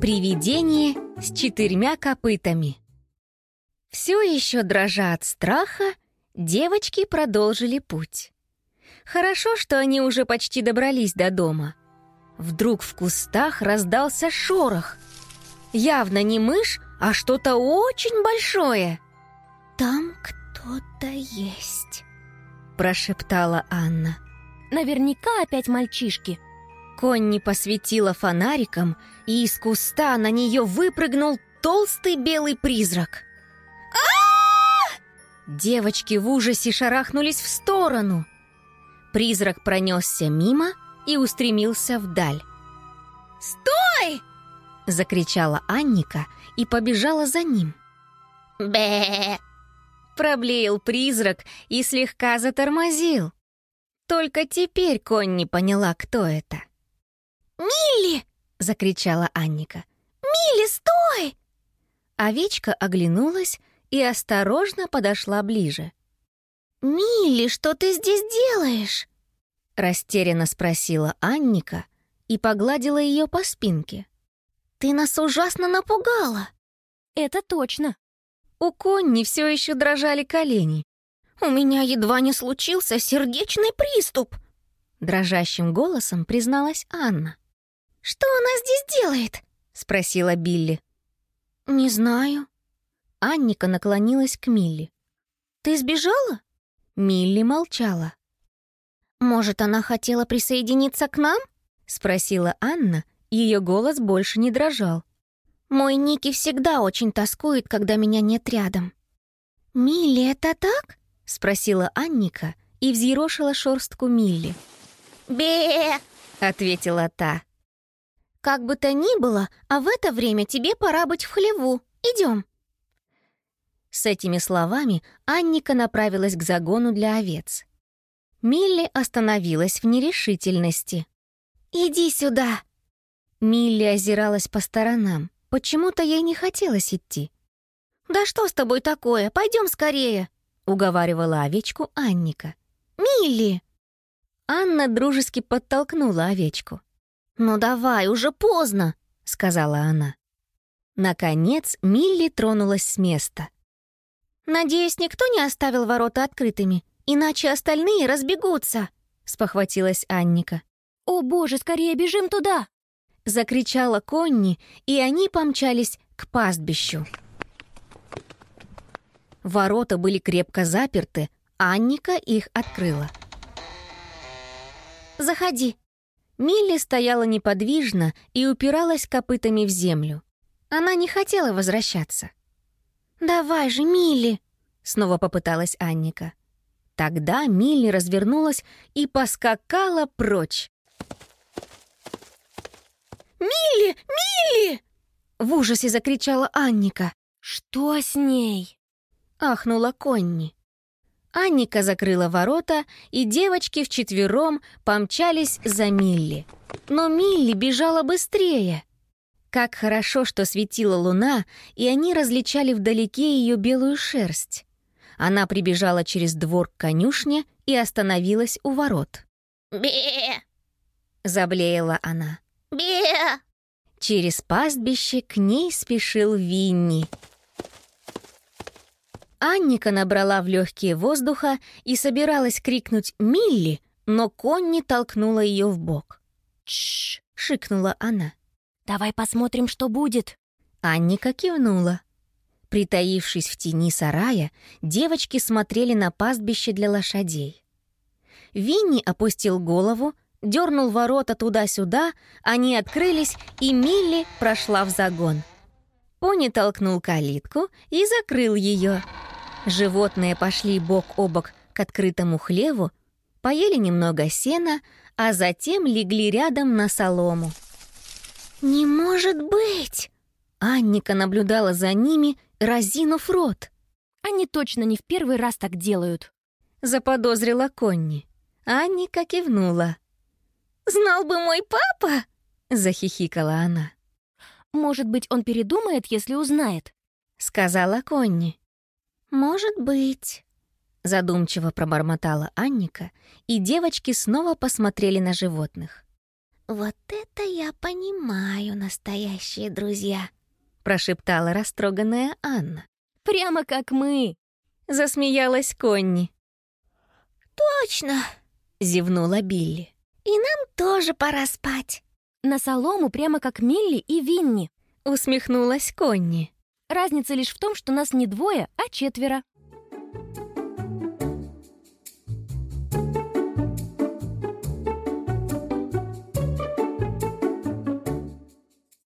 Привидение с четырьмя копытами. Все еще дрожа от страха, девочки продолжили путь. Хорошо, что они уже почти добрались до дома. Вдруг в кустах раздался шорох. Явно не мышь, а что-то очень большое. «Там кто-то есть», — прошептала Анна. «Наверняка опять мальчишки». Конни посветила фонариком, и из куста на нее выпрыгнул толстый белый призрак. а Девочки в ужасе шарахнулись в сторону. Призрак пронесся мимо и устремился вдаль. «Стой!» — закричала Анника и побежала за ним. бе Проблеял призрак и слегка затормозил. Только теперь Конни поняла, кто это. «Милли!» — закричала Анника. «Милли, стой!» Овечка оглянулась и осторожно подошла ближе. «Милли, что ты здесь делаешь?» Растерянно спросила Анника и погладила ее по спинке. «Ты нас ужасно напугала!» «Это точно!» У Конни все еще дрожали колени. «У меня едва не случился сердечный приступ!» Дрожащим голосом призналась Анна. «Что она здесь делает?» — спросила Билли. «Не знаю». Анника наклонилась к Милли. «Ты сбежала?» Милли молчала. «Может, она хотела присоединиться к нам?» — спросила Анна, ее голос больше не дрожал. «Мой Ники всегда очень тоскует, когда меня нет рядом». «Милли, это так?» — спросила Анника и взъерошила шорстку Милли. «Бе!» — ответила та. Как бы то ни было, а в это время тебе пора быть в хлеву. Идем. С этими словами Анника направилась к загону для овец. Милли остановилась в нерешительности. «Иди сюда!» Милли озиралась по сторонам. Почему-то ей не хотелось идти. «Да что с тобой такое? Пойдем скорее!» — уговаривала овечку Анника. «Милли!» Анна дружески подтолкнула овечку. «Ну давай, уже поздно», — сказала она. Наконец Милли тронулась с места. «Надеюсь, никто не оставил ворота открытыми, иначе остальные разбегутся», — спохватилась Анника. «О боже, скорее бежим туда!» — закричала Конни, и они помчались к пастбищу. Ворота были крепко заперты, Анника их открыла. «Заходи», Милли стояла неподвижно и упиралась копытами в землю. Она не хотела возвращаться. «Давай же, Милли!» — снова попыталась Анника. Тогда Милли развернулась и поскакала прочь. «Милли! Милли!» — в ужасе закричала Анника. «Что с ней?» — ахнула Конни. Анника закрыла ворота, и девочки вчетвером помчались за Милли. Но Милли бежала быстрее. Как хорошо, что светила луна, и они различали вдалеке ее белую шерсть. Она прибежала через двор к конюшне и остановилась у ворот. «Бе!» — заблеяла она. «Бе!» Через пастбище к ней спешил Винни. Анника набрала в легкие воздуха и собиралась крикнуть «Милли!», но Конни толкнула ее в бок. «Тш!» — шикнула она. «Давай посмотрим, что будет». Анника кивнула. Притаившись в тени сарая, девочки смотрели на пастбище для лошадей. Винни опустил голову, дернул ворота туда-сюда, они открылись, и Милли прошла в загон. Пони толкнул калитку и закрыл ее. Животные пошли бок о бок к открытому хлеву, поели немного сена, а затем легли рядом на солому. «Не может быть!» Анника наблюдала за ними, разинув рот. «Они точно не в первый раз так делают», — заподозрила Конни. Анника кивнула. «Знал бы мой папа!» — захихикала она. «Может быть, он передумает, если узнает?» — сказала Конни. «Может быть», — задумчиво пробормотала Анника, и девочки снова посмотрели на животных. «Вот это я понимаю, настоящие друзья», — прошептала растроганная Анна. «Прямо как мы!» — засмеялась Конни. «Точно!» — зевнула Билли. «И нам тоже пора спать». «На солому прямо как Милли и Винни», — усмехнулась Конни. «Разница лишь в том, что нас не двое, а четверо».